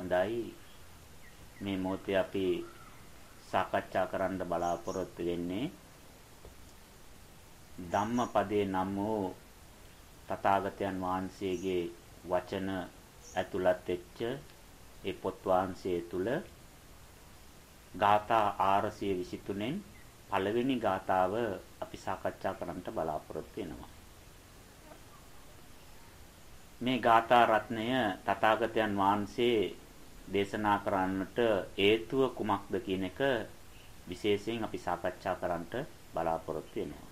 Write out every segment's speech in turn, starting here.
හොඳයි මේ මොහොතේ අපි සාකච්ඡා කරන්න බලාපොරොත්තු වෙන්නේ ධම්මපදයේ නම් වූ තථාගතයන් වහන්සේගේ වචන ඇතුළත් වෙච්ච ඒ පොත් වහන්සේ තුල ගාථා 423න් පළවෙනි ගාථාව අපි සාකච්ඡා කරන්නට බලාපොරොත්තු වෙනවා. මේ ගාථා රත්නය තථාගතයන් වහන්සේ දේශනා කරන්නට හේතුව කුමක්ද කියන එක විශේෂයෙන් අපි සාකච්ඡා කරන්නට බලාපොරොත්තු වෙනවා.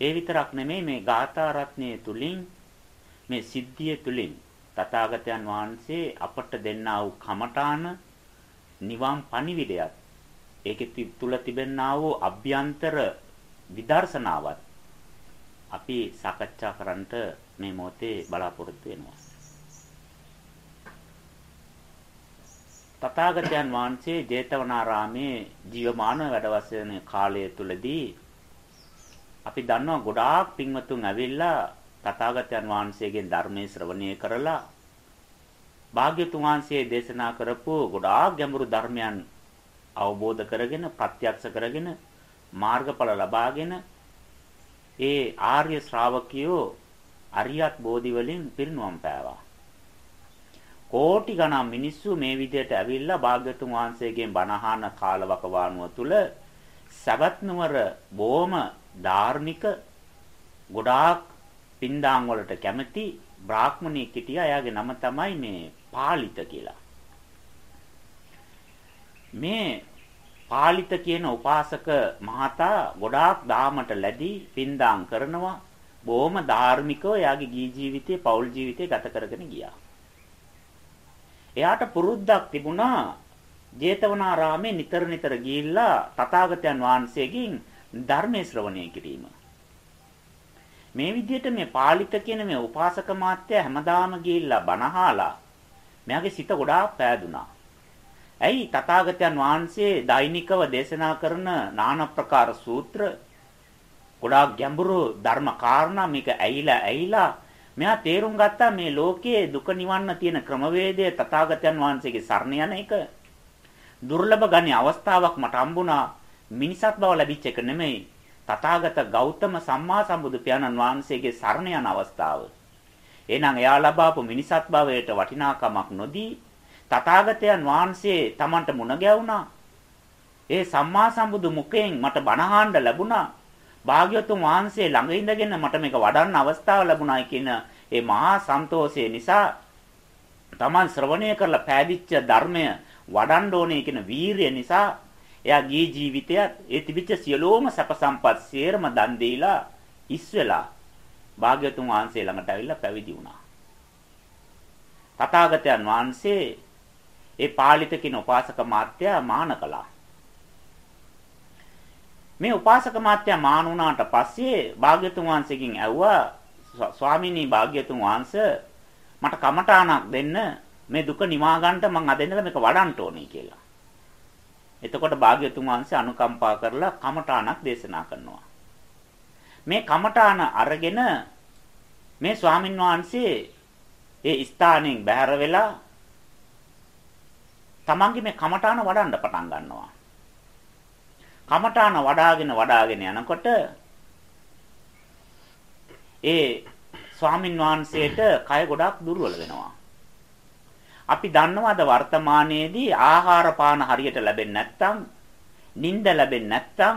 ඒ විතරක් නෙමෙයි මේ ගාථා රත්නයේ තුලින් මේ සිද්ධිය තුලින් තථාගතයන් වහන්සේ අපට දෙන්නා වූ කමඨාන නිවන් පණිවිඩයත් ඒකේ තුල තිබෙනා වූ අභ්‍යන්තර විදර්ශනාවත් අපි සාකච්ඡා කරන්නට මේ මොහොතේ බලාපොරොත්තු වෙනවා. තථාගතයන් වහන්සේ ජේතවනාරාමේ ජීවමාන වැඩවසන කාලය තුලදී අපි දන්නවා ගොඩාක් පින්වතුන් ඇවිල්ලා තථාගතයන් වහන්සේගෙන් ධර්මයේ ශ්‍රවණය කරලා භාග්‍යතුන් වහන්සේ දේශනා කරපු ගොඩාක් ගැඹුරු ධර්මයන් අවබෝධ කරගෙන ප්‍රත්‍යක්ෂ කරගෙන මාර්ගඵල ලබාගෙන ඒ ආර්ය ශ්‍රාවකයෝ අරියත් බෝධි වලින් පිරිනුවම් පෑවා. කෝටි ගණන් මිනිස්සු මේ විදිහට ඇවිල්ලා භාග්‍යතුන් වහන්සේගෙන් බණ කාලවකවානුව තුල සවැත් නුවර බොහොම ධාර්මික ගොඩාක් පින්දාන් වලට කැමති බ්‍රාහ්මණයෙක් හිටියා. එයාගේ නම තමයි මේ පාලිත කියලා. මේ පාලිත කියන උපාසක මහතා ගොඩාක් දාමට ලැබී පින්දාම් කරනවා. බොහොම ධාර්මිකව එයාගේ ගී ජීවිතේ පෞල් ජීවිතේ ගත කරගෙන ගියා. එයාට පුරුද්දක් තිබුණා ජේතවනාරාමේ නිතර නිතර ගිහිල්ලා තථාගතයන් වහන්සේගෙන් ධර්මයේ ශ්‍රවණය කිරීම. මේ විදිහට මේ පාලිත කියන මේ උපාසක මාත්‍ය හැමදාම ගිහිල්ලා බණහාලා මෙයාගේ සිත ගොඩාක් පෑදුනා. ඇයි තථාගතයන් වහන්සේ දෛනිකව දේශනා කරන নানা ප්‍රකාර සූත්‍ර ගොඩාක් ගැඹුරු ධර්ම කාරණා මේක ඇහිලා ඇහිලා මෙයා තේරුම් ගත්තා මේ ලෝකයේ දුක නිවන්න තියෙන ක්‍රමවේදය තථාගතයන් වහන්සේගේ සරණ යන එක දුර්ලභ ගණි අවස්ථාවක් මට හම්බුණා මිනිසත් බව ලැබිච්ච එක නෙමෙයි තථාගත ගෞතම සම්මා සම්බුදු පියාණන් වහන්සේගේ සරණ යන අවස්ථාව. එහෙනම් එයා ලබාපු මිනිසත් භවයට වටිනාකමක් නොදී තථාගතයන් වහන්සේ Tamanට මුණ ගැවුණා. ඒ සම්මා සම්බුදු මුඛයෙන් මට බණ ලැබුණා. භාග්‍යවතුන් වහන්සේ ළඟ ඉඳගෙන මට මේක වඩන්න අවස්ථාව ලැබුණායි කියන ඒ මහා සන්තෝෂය නිසා Taman ශ්‍රවණය කරලා පෑදිච්ච ධර්මය වඩන්න ඕනේ කියන වීරිය නිසා එයා ගිහි ජීවිතයත් ඒ තිබිච්ච සියලෝම සැප සම්පත් සියරම දන් දීලා ඉස් වෙලා භාග්‍යතුන් වහන්සේ ළඟට ඇවිල්ලා පැවිදි වුණා. තථාගතයන් වහන්සේ ඒ පාලිත කින උපාසක මාත්‍යා මාන කළා. මේ උපාසක මාත්‍යා මාන වුණාට පස්සේ භාග්‍යතුන් වහන්සේගෙන් ඇහුවා ස්වාමීනි භාග්‍යතුන් වහන්සේ මට කමඨාණක් දෙන්න මේ දුක නිවා ගන්නට මං අද ඉඳලා මේක වඩන්න ඕනේ කියලා. එතකොට භාග්‍යතුන් වහන්සේ අනුකම්පා කරලා කමඨාණක් දේශනා කරනවා. මේ කමඨාන අරගෙන මේ ස්වාමින් වහන්සේ ඒ ස්ථානෙන් බැහැර වෙලා තමන්ගේ මේ කමඨාන වඩන්න පටන් ගන්නවා. කමඨාන වඩාගෙන වඩාගෙන යනකොට ඒ ස්වාමින් වහන්සේට කය ගොඩාක් දුර්වල වෙනවා. අපි දන්නවාද වර්තමානයේදී ආහාර පාන හරියට ලැබෙන්නේ නැත්නම් නිින්ද ලැබෙන්නේ නැත්නම්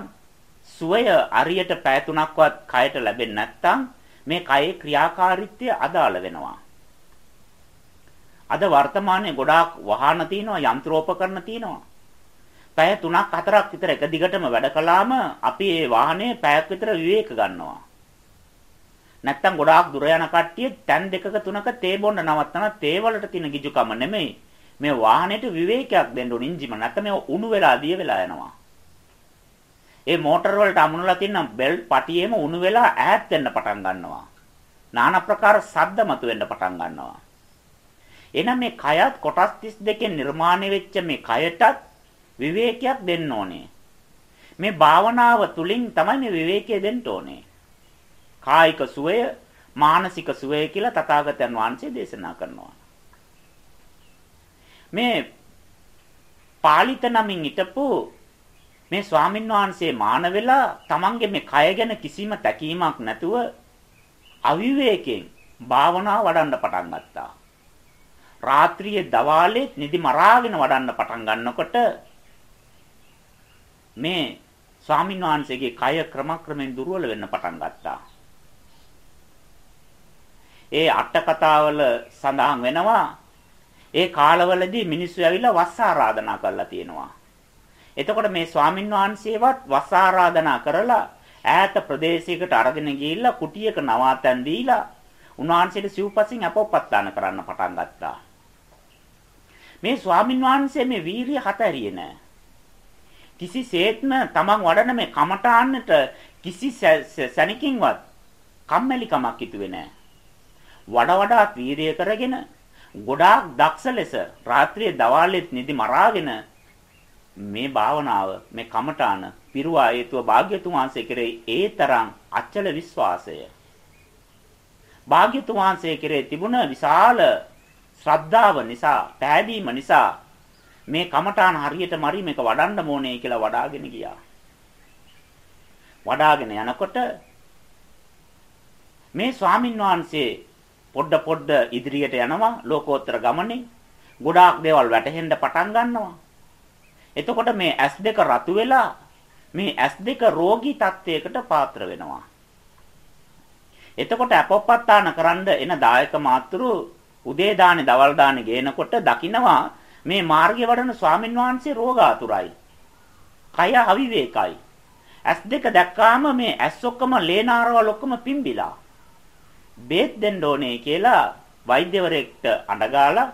සුවය හරියට පැය තුනක්වත් කයට ලැබෙන්නේ නැත්නම් මේ කයේ ක්‍රියාකාරීත්වය අදාළ වෙනවා. අද වර්තමානයේ ගොඩාක් වාහන තියෙනවා යන්ත්‍රෝපකරණ තියෙනවා. පැය 3ක් 4ක් විතර එක දිගටම වැඩ කළාම අපි ඒ වාහනේ පැයක් විතර විවේක ගන්නවා. නැත්තම් ගොඩාක් දුර යන කට්ටිය තැන් දෙකක තුනක තේ බොන්න නවත්තන තේ වලට තියෙන ගිජුකම නෙමෙයි. මේ වාහනේට විවේකයක් දෙන්න ඕන ඉන්ජිම නැත්නම් මේ උණු වෙලා දිය වෙලා යනවා. ඒ මෝටර වලට අමුණලා තියෙන බෙල්ට් පටියේම උණු වෙලා ඈත් වෙන්න පටන් ගන්නවා. নানা ප්‍රකාර ශබ්ද මතුවෙන්න පටන් ගන්නවා. එහෙනම් මේ කයත් කොටස් 32කින් නිර්මාණය වෙච්ච මේ කයටත් විවේකයක් දෙන්න ඕනේ. මේ භාවනාව තුලින් තමයි මේ විවේකය දෙන්න ඕනේ. කායික සුවය, මානසික සුවය කියලා තථාගතයන් වහන්සේ දේශනා කරනවා. මේ පාලිත නමින් හිටපු මේ ස්වාමින් වහන්සේ මාන වෙලා තමන්ගේ මේ කය ගැන කිසිම තැකීමක් නැතුව අවිවේකයෙන් භාවනා වඩන්න පටන් ගත්තා. රාත්‍රියේ දවාලේ නිදි මරාගෙන වඩන්න පටන් ගන්නකොට මේ ස්වාමින් වහන්සේගේ කය ක්‍රමක්‍රමෙන් දුර්වල වෙන්න පටන් ගත්තා. ඒ අට කතාවල සඳහන් වෙනවා ඒ කාලවලදී මිනිස්සු ඇවිල්ලා වස් ආරාධනා කරලා තියෙනවා. එතකොට මේ ස්වාමින් වහන්සේවත් වස් ආරාධනා කරලා ඈත ප්‍රදේශයකට අරගෙන ගිහිල්ලා කුටියක නවාතැන් දීලා උන්වහන්සේට සිව්පසින් අපොප්පත්තාන කරන්න පටන් ගත්තා. මේ ස්වාමින් වහන්සේ මේ වීරිය හතරියේ නෑ. කිසිසේත්ම තමන් වඩන මේ කමඨාන්නට කිසි සැනකින්වත් කම්මැලිකමක් හිතුවේ නෑ. වඩ වඩාත් වීරිය කරගෙන ගොඩාක් දක්ෂ ලෙස රාත්‍රියේ දවාලෙත් නිදි මරාගෙන මේ භාවනාව මේ කමඨාන පිරුවා හේතුව භාග්‍යතුන් වහන්සේ කෙරෙහි ඒ තරම් අචල විශ්වාසය භාග්‍යතුන් වහන්සේ කෙරෙහි තිබුණ විශාල ශ්‍රද්ධාව නිසා පැහැදීම නිසා මේ කමඨාන හරියට මරි මේක වඩන්න ඕනේ කියලා වඩාගෙන ගියා. වඩාගෙන යනකොට මේ ස්වාමින් වහන්සේ පොඩ පොඩ ඉදිරියට යනවා ලෝකෝත්තර ගමනේ. ගොඩාක් දේවල් වැටහෙන්න පටන් ගන්නවා. එතකොට මේ S2 රතු වෙලා මේ S2 රෝගී තත්වයකට පාත්‍ර වෙනවා. එතකොට අපොප්පත්තාන කරන්න එන දායක මාතෘ උදේ දානේ දවල් දානේ ගේනකොට දකිනවා මේ මාර්ගය වඩන ස්වාමින් වහන්සේ රෝගාතුරයි. කය අවිවේකයි. S2 දැක්කාම මේ S ඔක්කොම ලේනාරවල ඔක්කොම පිම්බිලා. බේත් දෙන්න ඕනේ කියලා වෛද්‍යවරයෙක්ට අඬගාලා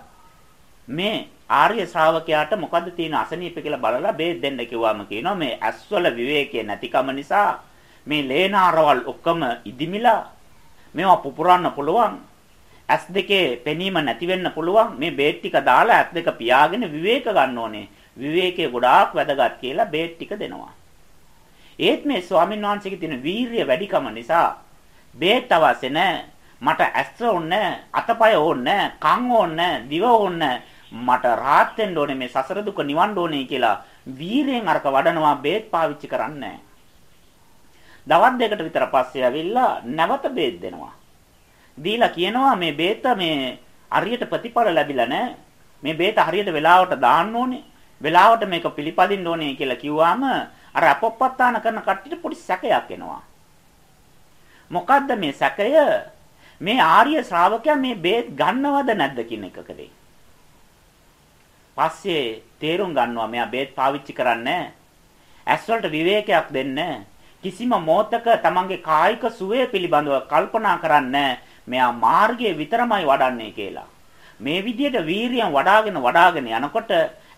මේ ආර්ය ශ්‍රාවකයාට මොකද්ද තියෙන අසනීප කියලා බලලා බේත් දෙන්න කිව්වම කියනවා මේ ඇස්වල විවේකයේ නැතිකම නිසා මේ ලේනාරවල් ඔක්කොම ඉදිමිලා මේවා පුපුරන්න පුළුවන් ඇස් දෙකේ පෙනීම නැති වෙන්න පුළුවන්. මේ බේත් ටික දාලා ඇස් දෙක පියාගෙන විවේක ගන්න ඕනේ. විවේකයේ ගොඩාක් වැදගත් කියලා බේත් ටික දෙනවා. ඒත් මේ ස්වාමීන් වහන්සේගේ තියෙන වීරිය වැඩිකම නිසා බේත් අවශ්‍ය නැහැ. මට ඇස් ඕනේ අතපය ඕනේ කන් ඕනේ දිව ඕනේ මට rahat වෙන්න ඕනේ මේ සසර දුක නිවන්න ඕනේ කියලා වීරයෙන් අරක වඩනවා බේත් පාවිච්චි කරන්නේ දවස් දෙකට විතර පස්සේ ඇවිල්ලා නැවත බේත් දෙනවා. දීලා කියනවා මේ බේත මේ හරියට ප්‍රතිඵල ලැබිලා නැහැ. මේ බේත හරියට වෙලාවට දාන්න ඕනේ. වෙලාවට මේක පිළිපදින්න ඕනේ කියලා කිව්වාම අර අපොප්පත්තාන කරන කට්ටියට පොඩි සැකයක් එනවා. මොකද්ද මේ සැකය? මේ ආර්ය ශ්‍රාවකයා මේ බේත් ගන්නවද නැද්ද කියන එකකදී. පස්සේ තේරුම් ගන්නවා මෙයා බේත් පාවිච්චි කරන්නේ ඇස් වලට විවේකයක් දෙන්නේ කිසිම මොහතක තමන්ගේ කායික සුවය පිළිබඳව කල්පනා කරන්නේ මෙයා මාර්ගයේ විතරමයි වඩන්නේ කියලා. මේ විදිහට වීරියන් වඩාගෙන වඩාගෙන යනකොට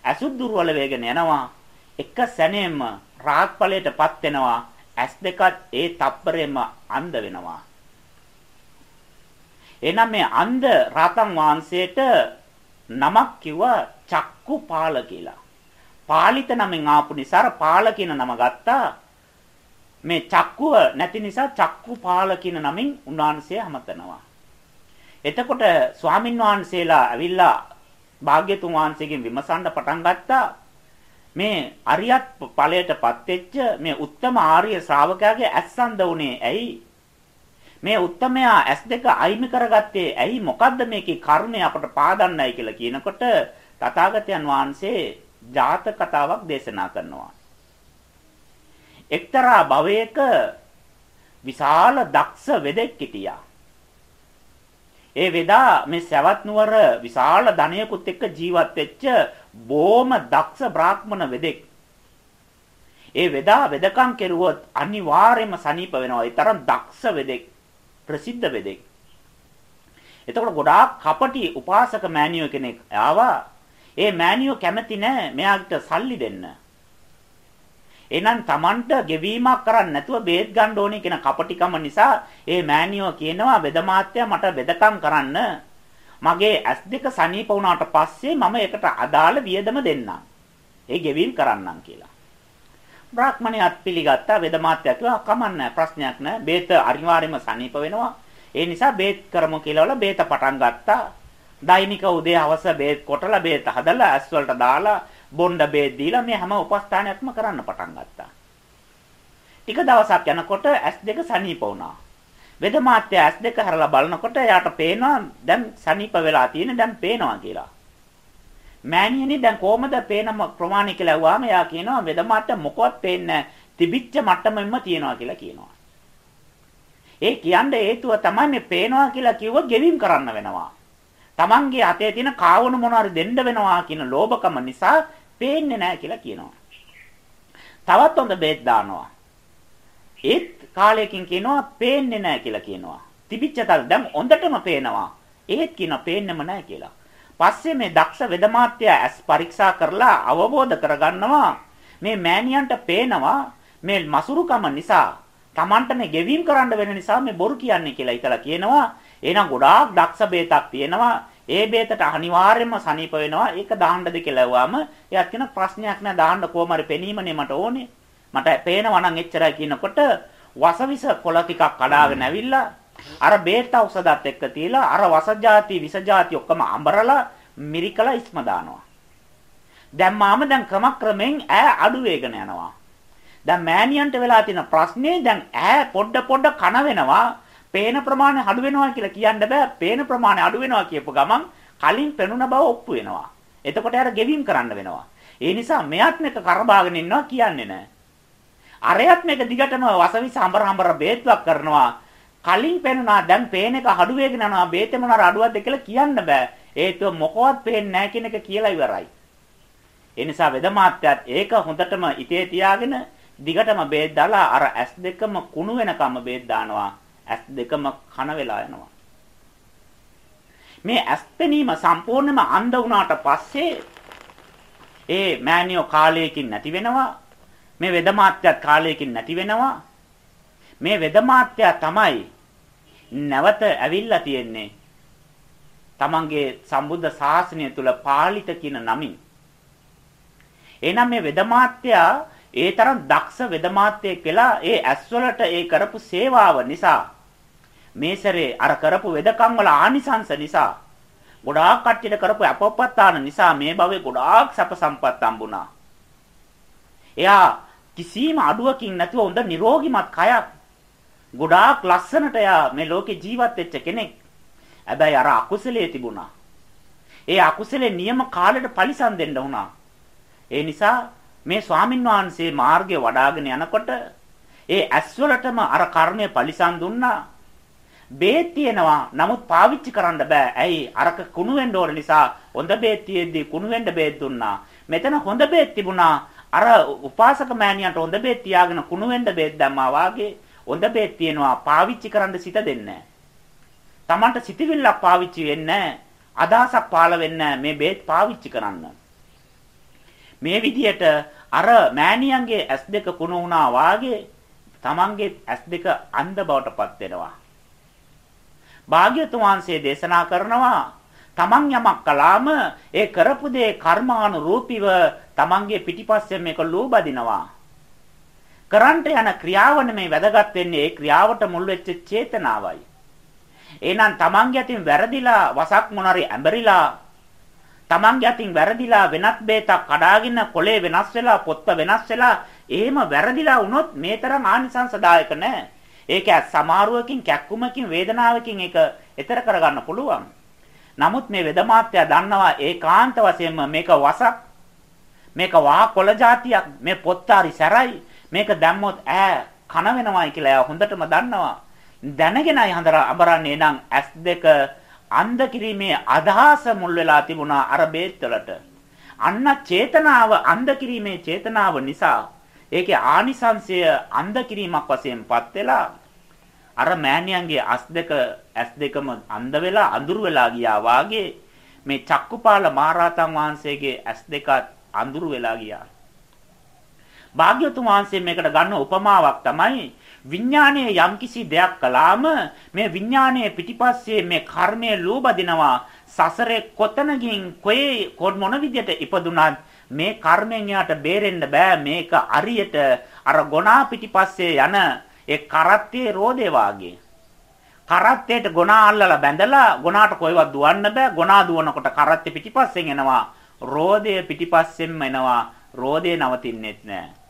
ඇසුත් දුර්වල වේගෙන යනවා. එක සැනේම රාහත් ඵලයටපත් වෙනවා. ඇස් දෙකත් ඒ තප්පරෙම අන්ධ වෙනවා. එනම් මේ අන්ධ රාතන් වහන්සේට නමක් කිව්වා චක්කුපාල කියලා. පාලිත නමෙන් ආපු නිසා පාල කියන නම ගත්තා. මේ චක්කුව නැති නිසා චක්කුපාල කියන නමින් උන්වහන්සේ හමතනවා. එතකොට ස්වාමින් වහන්සේලා ඇවිල්ලා භාග්‍යතුන් වහන්සේගෙන් විමසන්න පටන් ගත්තා. මේ අරියත් ඵලයටපත් වෙච්ච මේ උත්තම ආර්ය ශ්‍රාවකයාගේ ඇස්සන්ද උනේ ඇයි? මේ උත්තමයා S2 අයිමි කරගත්තේ ඇයි මොකද්ද මේකේ කරුණේ අපට පාදන්නයි කියලා කියනකොට තථාගතයන් වහන්සේ ජාතක කතාවක් දේශනා කරනවා. එක්තරා භවයක විශාල දක්ෂ වෙදෙක් හිටියා. ඒ වෙදා මේ සවැත් නුවර විශාල ධනයකුත් එක්ක ජීවත් වෙච්ච බොහොම දක්ෂ බ්‍රාහ්මණ වෙදෙක්. ඒ වෙදා වෙදකම් කෙරුවොත් අනිවාර්යයෙන්ම සනීප වෙනවා. ඒ තරම් දක්ෂ වෙදෙක්. ප්‍රසිද්ධ වෙදෙක්. එතකොට ගොඩාක් කපටි උපාසක මෑණියෝ කෙනෙක් ආවා. ඒ මෑණියෝ කැමති නෑ මෙයාට සල්ලි දෙන්න. එහෙනම් Tamanට ගෙවීමක් කරන්න නැතුව බේත් ගන්න ඕනේ කියන කපටිකම නිසා ඒ මෑණියෝ කියනවා වෙදමාත්‍යා මට වෙදකම් කරන්න. මගේ S2 සනීප වුණාට පස්සේ මම ඒකට අදාළ වියදම දෙන්නම්. ඒ ගෙවීම කරන්නම් කියලා. බ්‍රාහ්මණයත් පිළිගත්තා වෙදමාත්‍යා කිව්වා කමන්න ප්‍රශ්නයක් නෑ බේත අනිවාර්යයෙන්ම සනීප වෙනවා ඒ නිසා බේත් කරමු කියලා වල බේත පටන් ගත්තා දෛනික උදේ හවස බේත් කොටලා බේත් හදලා ඇස් වලට දාලා බොණ්ඩ බේත් දීලා මේ හැම උපස්ථානයක්ම කරන්න පටන් ගත්තා. ටික දවසක් යනකොට ඇස් දෙක සනීප වුණා. වෙද මාත්‍ය ඇස් දෙක හරලා බලනකොට එයාට පේනවා දැන් සනීප වෙලා තියෙන දැන් පේනවා කියලා. මෑණියනි දැන් කොහමද පේන ප්‍රමාණය කියලා අහුවාම එයා කියනවා වෙද මාත්‍ය මොකවත් පේන්නේ තිබිච්ච මට්ටමෙන්ම තියනවා කියලා කියනවා. ඒ කියන්නේ හේතුව තමයි මේ පේනවා කියලා කිව්ව ගෙවීම් කරන්න වෙනවා. Tamange අතේ තියෙන කාවණු මොනවාරි දෙන්න වෙනවා කියන ලෝභකම නිසා පේන්නේ නැහැ කියලා කියනවා. තවත් හොඳ බේත් දානවා. ඒත් කාලයකින් කියනවා පේන්නේ නැහැ කියලා කියනවා. තිබිච්ච තල් දැන් හොඳටම පේනවා. ඒත් කියනවා පේන්නෙම නැහැ කියලා. පස්සේ මේ දක්ෂ වෙදමාත්‍ය ඇස් පරීක්ෂා කරලා අවබෝධ කරගන්නවා මේ මෑණියන්ට පේනවා මේ මසුරුකම නිසා Tamanට මේ ගෙවීම් කරන්න වෙන නිසා මේ බොරු කියන්නේ කියලා හිතලා කියනවා. එහෙනම් ගොඩාක් දක්ෂ බේතක් තියෙනවා. ඒ බේතට අනිවාර්යයෙන්ම සනීප වෙනවා. ඒක දාන්නද කියලා වුවාම එයා කියන ප්‍රශ්නයක් නෑ දාන්න කොහොම හරි පෙනීමනේ මට ඕනේ. මට පේනවා නම් එච්චරයි කියනකොට වසවිස කොළ ටිකක් කඩාගෙන ඇවිල්ලා අර බේටා උසදත් එක්ක තියලා අර වසජාති විසජාති ඔක්කොම අඹරලා මිරිකලා ඉස්ම දානවා. දැන් මාම දැන් ක්‍රමක්‍රමෙන් ඈ අඩු වේගන යනවා. දැන් මෑණියන්ට වෙලා තියෙන ප්‍රශ්නේ දැන් ඈ පොඩ පොඩ කන වෙනවා. පේන ප්‍රමාණය අඩු වෙනවා කියලා කියන්න බෑ. පේන ප්‍රමාණය අඩු වෙනවා කියපු ගමන් කලින් පෙනුන බව ඔප්පු වෙනවා. එතකොට අර ගෙවීම් කරන්න වෙනවා. ඒ නිසා මෙයත් මේක කරබාගෙන ඉන්නවා කියන්නේ නෑ. අරයත් මේක දිගටම වසවි සම්බර හම්බර බේත්වක් කරනවා. කලින් පෙනුනා දැන් පේන එක අඩු වෙගෙන යනවා. බේතේ මොනාර අඩුවක්ද කියලා කියන්න බෑ. හේතුව මොකවත් පේන්නේ නැහැ කියන එක කියලා ඉවරයි. ඒ නිසා වෙදමාත්‍යත් ඒක හොඳටම ඉතේ තියාගෙන දිගටම බේත් දාලා අර ඇස් දෙකම කුණු වෙනකම් බේත් දානවා. ඇස් දෙකම කන වෙලා යනවා. මේ ඇස් පෙනීම සම්පූර්ණයෙන්ම අන්ධ වුණාට පස්සේ ඒ මෑනියෝ කාලයකින් නැති වෙනවා. මේ වෙදමාත්‍යත් කාලයකින් නැති වෙනවා. මේ වෙදමාත්‍යා තමයි නැවත ඇවිල්ලා තියෙන්නේ. තමන්ගේ සම්බුද්ධ ශාසනය තුල පාලිත කියන නමින්. එහෙනම් මේ වෙදමාත්‍යා ඒ තරම් දක්ෂ වෙදමාත්‍යෙක් වෙලා ඒ ඇස්වලට ඒ කරපු සේවාව නිසා මේ සැරේ අර කරපු වෙදකම් වල ආනිසංස නිසා ගොඩාක් කට්ටියට කරපු අපොප්පත්තාන නිසා මේ භවයේ ගොඩාක් සැප සම්පත් හම්බුණා. එයා කිසිම අඩුවකින් නැතුව හොඳ නිරෝගිමත් කයක් ගොඩාක් ලස්සනට එයා මේ ලෝකේ ජීවත් වෙච්ච කෙනෙක්. හැබැයි අර අකුසලයේ තිබුණා. ඒ අකුසලේ නියම කාලෙට පරිසම් දෙන්න වුණා. ඒ නිසා මේ ස්වාමින් වහන්සේ මාර්ගය වඩ아가න යනකොට ඒ ඇස්වලටම අර කර්මය පරිසම් දුන්නා. බේත් තියෙනවා නමුත් පාවිච්චි කරන්න බෑ. ඇයි? අරක කුණු වෙන්න ඕන නිසා හොඳ බේත් තියෙද්දි කුණු වෙන්න බේත් දුන්නා. මෙතන හොඳ බේත් තිබුණා. අර උපාසක මෑණියන්ට හොඳ බේත් තියාගෙන කුණු වෙන්න බේත් දැම්මා වාගේ හොඳ බේත් තියෙනවා පාවිච්චි කරන්න සිත දෙන්නේ තමන්ට සිතවිල්ලක් පාවිච්චි වෙන්නේ අදහසක් පාළ වෙන්නේ මේ බේත් පාවිච්චි කරන්න. මේ විදියට අර මෑණියන්ගේ ඇස් දෙක කුණු වුණා වාගේ තමන්ගේ ඇස් දෙක අන්ධ බවටපත් වෙනවා. භාග්‍යතුන් වහන්සේ දේශනා කරනවා තමන් යමක් කළාම ඒ කරපු දේ කර්මානුරූපීව තමන්ගේ පිටිපස්සෙන් මේක ලෝබදිනවා. කරන්ට යන ක්‍රියාව නෙමෙයි වැදගත් වෙන්නේ ඒ ක්‍රියාවට මුල් වෙච්ච චේතනාවයි. එහෙනම් තමන්ගේ අතින් වැරදිලා වසක් මොනරි ඇඹරිලා Tamange අතින් වැරදිලා වෙනත් බේතක් කඩාගෙන කොලේ වෙනස් වෙලා පොත්ත වෙනස් වෙලා එහෙම වැරදිලා වුණොත් මේ තරම් ආනිසංසදායක නැහැ. ඒක සමාරුවකින් කැක්කුමකින් වේදනාවකින් ඒක ඈතර කරගන්න පුළුවන්. නමුත් මේ වෙදමාත්‍යා දන්නවා ඒකාන්ත වශයෙන්ම මේක වසක් මේක වා කොළ జాතියක් මේ පොත්තාරි සැරයි මේක දැම්මොත් ඈ කන වෙනවයි කියලා එයා හොඳටම දන්නවා දැනගෙනයි හඳර අඹරන්නේ නම් S2 අන්ධ කිරීමේ අදහස මුල් වෙලා තිබුණා අර බේත් වලට. අන්න චේතනාව අන්ධ කිරීමේ චේතනාව නිසා ඒකේ ආනිසංශය අන්ධ කිරීමක් වශයෙන්පත් වෙලා අර මෑණියන්ගේ අස් දෙක ඇස් දෙකම අන්ධ වෙලා අඳුරු වෙලා ගියා වාගේ මේ චක්කුපාල මහරහතන් වහන්සේගේ ඇස් දෙකත් අඳුරු වෙලා ගියා. භාග්‍යවතුන් වහන්සේ මේකට ගන්න උපමාවක් තමයි විඥානයේ යම්කිසි දෙයක් කළාම මේ විඥානයේ පිටිපස්සේ මේ කර්මය ලෝබදිනවා සසරේ කොතනකින් කොයි මොන විදියට ඉපදුනත් මේ කර්මෙන් යාට බේරෙන්න බෑ මේක අරියට අර ගොනා පිටිපස්සේ යන ඒ කරත්තේ රෝදේ වාගේ කරත්තේට ගොනා අල්ලලා බැඳලා ගොනාට කොයිවත් දුවන්න බෑ. ගොනා දුවනකොට කරත්තේ පිටිපස්සෙන් එනවා. රෝදය පිටිපස්සෙන්ම එනවා. රෝදේ නවතින්නෙත් නෑ.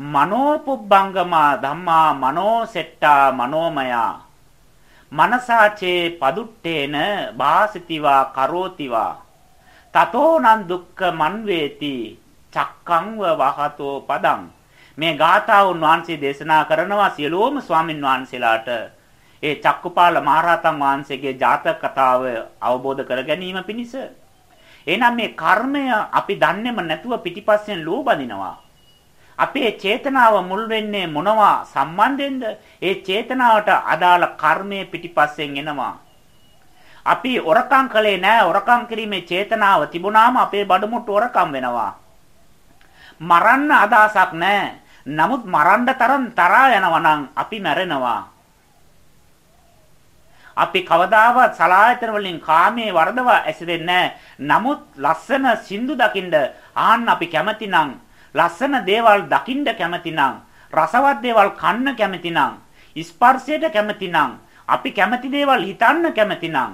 මනෝපුබ්බංගමා ධම්මා මනෝසෙට්ටා මනෝමයා. මනසාචේ පදුට්ටේන වාසිතිවා කරෝතිවා. තතෝනං දුක්ඛ මන්වේති චක්කංව වහතෝ පදං. මේ ගාථාවුන් වහන්සේ දේශනා කරනවා සියලුම ස්වාමින් වහන්සේලාට. ඒ චක්කුපාල මහරහතන් වහන්සේගේ ජාතක කතාව අවබෝධ කර ගැනීම පිණිස. එහෙනම් මේ කර්මය අපි දන්නේම නැතුව පිටිපස්සෙන් ලෝබදිනවා අපේ චේතනාව මුල් වෙන්නේ මොනවා සම්බන්ධෙන්ද? ඒ චේතනාවට අදාළ කර්මයේ පිටිපස්සෙන් එනවා. අපි ඔරකම් කළේ නැහැ. ඔරකම් කිරීමේ චේතනාව තිබුණාම අපේ බඩමුට්ටු ඔරකම් වෙනවා. මරන්න අදහසක් නැහැ. නමුත් මරන්න තරම් තරහා යනවා නම් අපි මැරෙනවා. අපි කවදාවත් සලායතන වලින් කාමයේ වර්ධව ඇසිරෙන්නේ නමුත් ලස්සන සින්දු දකින්න ආන්න අපි කැමති නම් ලස්සන දේවල් දකින්න කැමති නම් රසවත් දේවල් කන්න කැමති නම් ස්පර්ශයට කැමති නම් අපි කැමති දේවල් හිතන්න කැමති නම්.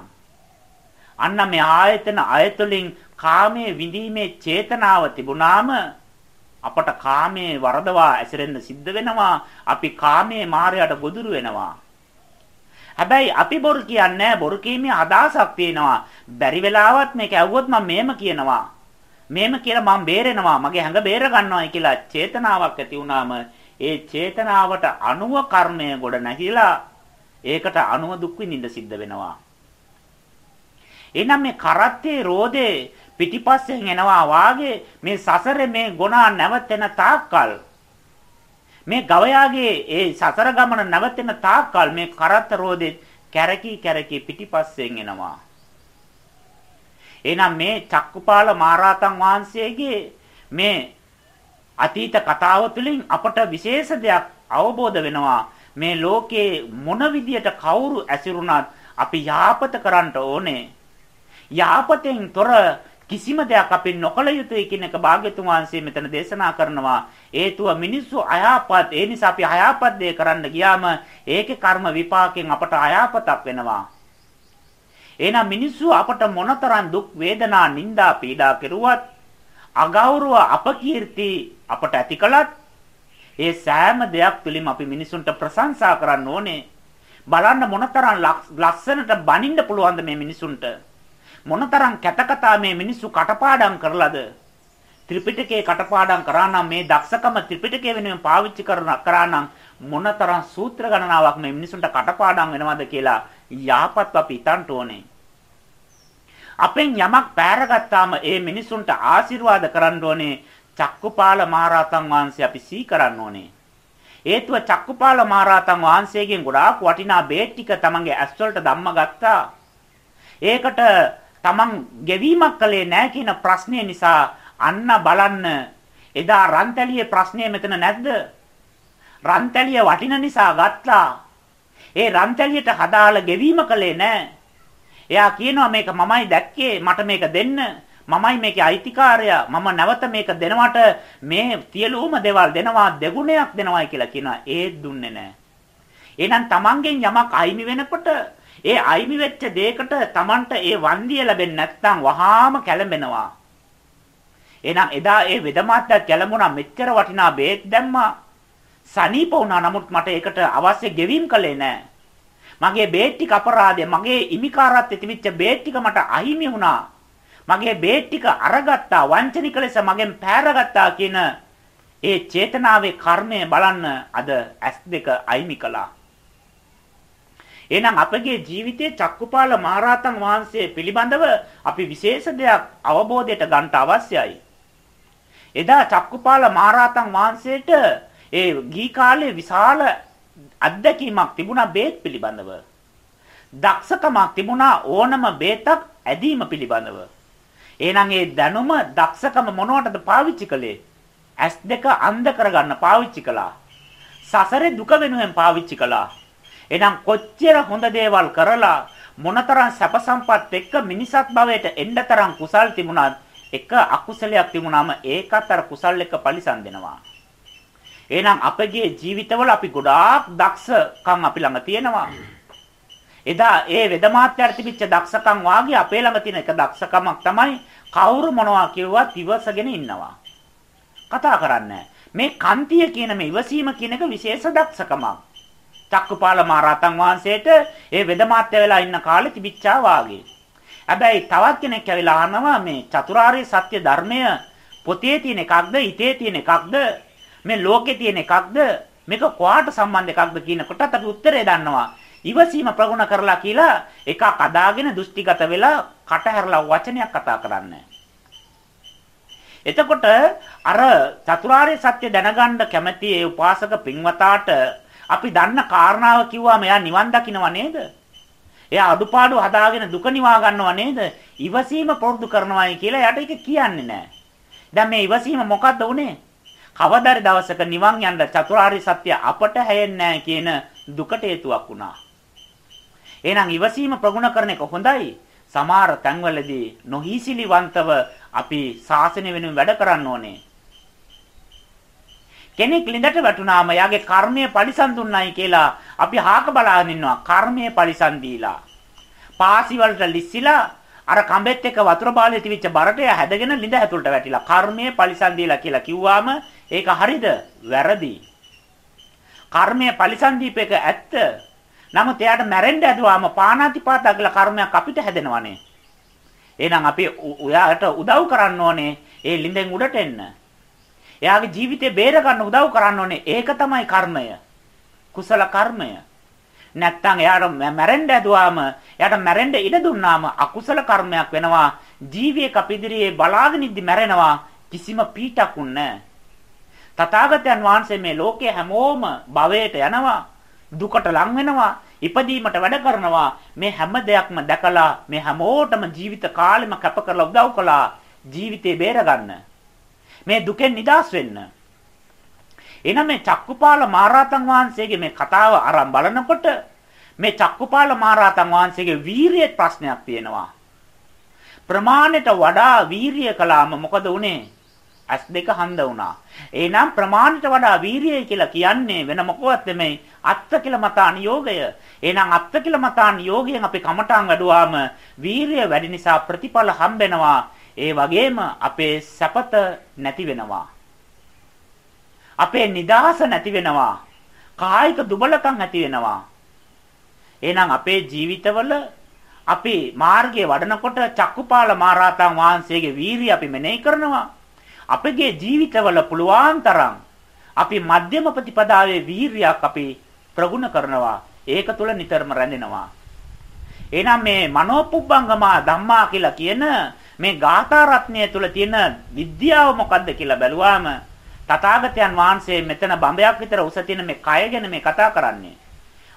අන්න මේ ආයතන අයතුලින් කාමයේ විඳීමේ චේතනාව තිබුණාම අපට කාමයේ වරදවා ඇසිරෙන්න සිද්ධ වෙනවා. අපි කාමයේ මායයට ගොදුරු වෙනවා. හැබැයි අපි බොරු කියන්නේ බොරු කීමේ අදහසක් තියෙනවා. බැරි වෙලාවත් මේක ඇහුවොත් මම මේම කියනවා. මේම කියලා මම බේරෙනවා. මගේ හැඟ බේර ගන්නවායි කියලා චේතනාවක් ඇති වුණාම ඒ චේතනාවට අනුව කර්මය ගොඩ නැහිලා ඒකට අනුව දුක් විඳින්න සිද්ධ වෙනවා. එහෙනම් මේ කරත්තේ රෝදේ පිටිපස්සෙන් එනවා වාගේ මේ සසරේ මේ ගුණා නැවතෙන තාක්කල් මේ ගවයාගේ ඒ සසර ගමන නැවතෙන තාක්කල් මේ කරත්ත රෝදේ කැරකි කැරකි පිටිපස්සෙන් එනවා. එහෙනම් මේ චක්කුපාල මහරහතන් වහන්සේගේ මේ අතීත කතාව තුළින් අපට විශේෂ දෙයක් අවබෝධ වෙනවා. මේ ලෝකේ මොන විදියට කවුරු ඇසිරුණත් අපි යාපත කරන්න ඕනේ. යාපතෙන් තොර කිසිම දෙයක් අපි නොකළ යුතුයි කියන එක භාග්‍යතුන් වහන්සේ මෙතන දේශනා කරනවා. හේතුව මිනිස්සු අයාපත් ඒ නිසා අපි අයාපත් දේ කරන්න ගියාම ඒකේ කර්ම විපාකෙන් අපට අයාපතක් වෙනවා. එහෙනම් මිනිස්සු අපට මොනතරම් දුක් වේදනා නිന്ദා පීඩා කෙරුවත් අගෞරව අපකීර්ති අපට ඇති කළත් ඒ සෑම දෙයක් තුළින් අපි මිනිසුන්ට ප්‍රශංසා කරන්න ඕනේ. බලන්න මොනතරම් ලස්සනට බනින්න පුළුවන්ද මේ මිනිසුන්ට. මොනතරම් කැතකතා මේ මිනිස්සු කටපාඩම් කරලාද. ත්‍රිපිටකේ කටපාඩම් කරා නම් මේ දක්ෂකම ත්‍රිපිටකය වෙනුවෙන් පාවිච්චි කරා නම් මොනතරම් සූත්‍ර ගණනාවක් මේ මිනිසුන්ට කටපාඩම් වෙනවද කියලා යහපත් අපි හිතන්න ඕනේ. අපෙන් යමක් පෑරගත්තාම ඒ මිනිසුන්ට ආශිර්වාද කරන්න ඕනේ. චක්කුපාල මහරහතන් වහන්සේ අපි සී කරන්න ඕනේ. හේතුව චක්කුපාල මහරහතන් වහන්සේගෙන් ගොඩාක් වටිනා බේත් ටික තමන්ගේ ඇස් වලට ධම්ම ගත්තා. ඒකට තමන් ගෙවීමක් කළේ නැහැ කියන ප්‍රශ්නය නිසා අන්න බලන්න එදා රන්තැලියේ ප්‍රශ්නය මෙතන නැද්ද? රන්තැලිය වටින නිසා ගත්තා. ඒ රන්තැලියට හදාලා ගෙවීම කළේ නැහැ. එයා කියනවා මේක මමයි දැක්කේ මට මේක දෙන්න. මමයි මේකේ අයිතිකාරයා. මම නැවත මේක දෙනවට මේ තියලුම දේවල් දෙනවා දෙගුණයක් දෙනවායි කියලා කියනවා. ඒත් දුන්නේ නැහැ. එහෙනම් Tamangen යමක් අයිමි වෙනකොට ඒ අයිමි වෙච්ච දෙයකට Tamanට ඒ වන්දිය ලැබෙන්නේ නැත්නම් වහාම කැළඹෙනවා. එහෙනම් එදා ඒ වෙදමාත්‍යා කැළඹුණා මෙච්චර වටිනා බේත් දැම්මා. සනීප වුණා නමුත් මට ඒකට අවශ්‍ය ගෙවීම් කළේ නැහැ. මගේ බේත් ටික අපරාධය මගේ ඉමිකාරත් තිබිච්ච බේත් ටික මට අහිමි වුණා. මගේ බේත් ටික අරගත්තා වංචනික ලෙස මගෙන් පෑරගත්තා කියන ඒ චේතනාවේ කර්මය බලන්න අද S2 අයිමි කළා. එහෙනම් අපගේ ජීවිතයේ චක්කුපාල මහරහතන් වහන්සේ පිළිබඳව අපි විශේෂ දෙයක් අවබෝධයට ගන්න අවශ්‍යයි. එදා චක්කුපාල මහරහතන් වහන්සේට ඒ ගී කාලේ විශාල අත්දැකීමක් තිබුණා බේත් පිළිබඳව. දක්ෂකමක් තිබුණා ඕනම බේතක් ඇදීම පිළිබඳව. එහෙනම් ඒ දැනුම දක්ෂකම මොනවටද පාවිච්චි කළේ? S2 අන්ධ කරගන්න පාවිච්චි කළා. සසරේ දුක වෙනුවෙන් පාවිච්චි කළා. එහෙනම් කොච්චර හොඳ දේවල් කරලා මොනතරම් සැප සම්පත් එක්ක මිනිසත් භවයට එන්න තරම් කුසල් තිබුණත් එක අකුසලයක් තිබුණාම ඒකත් අර කුසල් එක්ක පරිසම් දෙනවා. එහෙනම් අපගේ ජීවිතවල අපි ගොඩාක් දක්ෂකම් අපි ළඟ තියෙනවා. එදා ඒ වෙදමාත්‍යාට තිබිච්ච දක්ෂකම් වාගේ අපේ ළඟ තියෙන එක දක්ෂකමක් තමයි කවුරු මොනවා කිව්වත් ඉවසගෙන ඉන්නවා. කතා කරන්නේ මේ කන්තිය කියන මේ ඉවසීම කියන එක විශේෂ දක්ෂකමක්. චක්කුපාල මහරහතන් වහන්සේට ඒ වෙදමාත්‍ය වෙලා ඉන්න කාලේ තිබිච්චා වාගේ. හැබැයි තවත් කෙනෙක් ඇවිල්ලා අහනවා මේ චතුරාර්ය සත්‍ය ධර්මය පොතේ තියෙන එකක්ද, හිතේ තියෙන එකක්ද, මේ ලෝකේ තියෙන එකක්ද, මේක කොහාට සම්බන්ධ එකක්ද කියන කොටත් අපි උත්තරේ දන්නවා. ඉවසීම ප්‍රගුණ කරලා කියලා එකක් අදාගෙන දෘෂ්ටිගත වෙලා කට හැරලා වචනයක් කතා කරන්නේ. එතකොට අර චතුරාර්ය සත්‍ය දැනගන්න කැමති ඒ උපාසක පින්වතාට අපි දන්න කාරණාව කිව්වම එයා නිවන් දකින්නව නේද? එයා අඩුපාඩු හදාගෙන දුක නිවා ගන්නව නේද? ඉවසීම පුරුදු කරනවායි කියලා එයාට ඒක කියන්නේ නැහැ. දැන් මේ ඉවසීම මොකද්ද උනේ? කවදාරි දවසක නිවන් යන්න චතුරාර්ය සත්‍ය අපට හැයෙන්නේ නැහැ කියන දුකට හේතුවක් වුණා. එහෙනම් ඉවසීම ප්‍රගුණ කරන එක හොඳයි. සමහර තැන්වලදී නොහිසිලිවන්තව අපි සාසනය වෙනුවෙන් වැඩ කරන්න ඕනේ. කෙනෙක් ලිඳට වැටුනාම යාගේ කර්මය පරිසම් දුන්නයි කියලා අපි හාක බලාගෙන ඉන්නවා. කර්මය පරිසම් දීලා. පාසි වලට ලිස්සිලා අර කඹෙත් එක වතුර බාලේ තිබිච්ච බරට හැදගෙන ලිඳ ඇතුළට වැටිලා. කර්මය පරිසම් දීලා කියලා කිව්වාම ඒක හරිද? වැරදි. කර්මය පරිසම් දීප එක ඇත්ත. නමුත් එයාට මැරෙන්න ඇදුවාම පාණාතිපාත අගල කර්මයක් අපිට හැදෙනවනේ. එහෙනම් අපි ඔයාට උදව් කරන්න ඕනේ ඒ ලිඳෙන් උඩට එන්න. එයාගේ ජීවිතේ බේර ගන්න උදව් කරන්න ඕනේ. ඒක තමයි කර්මය. කුසල කර්මය. නැත්තම් එයාට මැරෙන්න ඇදුවාම එයාට මැරෙන්න ඉඩ දුන්නාම අකුසල කර්මයක් වෙනවා. ජීවියේ කපිදිරියේ බලාගෙන ඉද්දි මැරෙනවා. කිසිම පීඩක් උන්නේ තථාගතයන් වහන්සේ මේ ලෝකේ හැමෝම භවයට යනවා. දුකට ලං වෙනවා. ඉපදීමට වැඩ කරනවා. මේ හැම දෙයක්ම දැකලා මේ හැමෝටම ජීවිත කාලෙම කැප කරලා උදව් කළා. ජීවිතේ බේරගන්න. මේ දුකෙන් නිදහස් වෙන්න. එහෙනම් මේ චක්කුපාල මහරහතන් වහන්සේගේ මේ කතාව අරන් බලනකොට මේ චක්කුපාල මහරහතන් වහන්සේගේ වීරිය ප්‍රශ්නයක් තියෙනවා. ප්‍රමාණයට වඩා වීරිය කළාම මොකද උනේ? ඇස් දෙක හඳ වුණා. එහෙනම් ප්‍රමාණයට වඩා වීරියයි කියලා කියන්නේ වෙන මොකවත් නෙමෙයි අත්ත කියලා මතාන යෝගය. එහෙනම් අත්ත කියලා මතාන යෝගයෙන් අපි කමඨාන් වැඩුවාම වීරිය වැඩි නිසා ප්‍රතිඵල හම්බෙනවා. ඒ වගේම අපේ සැපත නැති වෙනවා. අපේ නිදහස නැති වෙනවා. කායික දුබලකම් ඇති වෙනවා. එහෙනම් අපේ ජීවිතවල අපි මාර්ගයේ වඩනකොට චක්කුපාල මහරහතන් වහන්සේගේ වීරිය අපි මෙනෙහි කරනවා. අපගේ ජීවිතවල පුළුවන් තරම් අපි මධ්‍යම ප්‍රතිපදාවේ වීරියක් අපි ප්‍රගුණ කරනවා. ඒක තුළ නිතරම රැඳෙනවා. එහෙනම් මේ මනෝපුබ්බංගමා ධම්මා කියලා කියන මේ ගාථා රත්නය තුල තියෙන විද්‍යාව මොකද්ද කියලා බැලුවාම තථාගතයන් වහන්සේ මෙතන බඹයක් විතර උස තියෙන මේ කය ගැන මේ කතා කරන්නේ.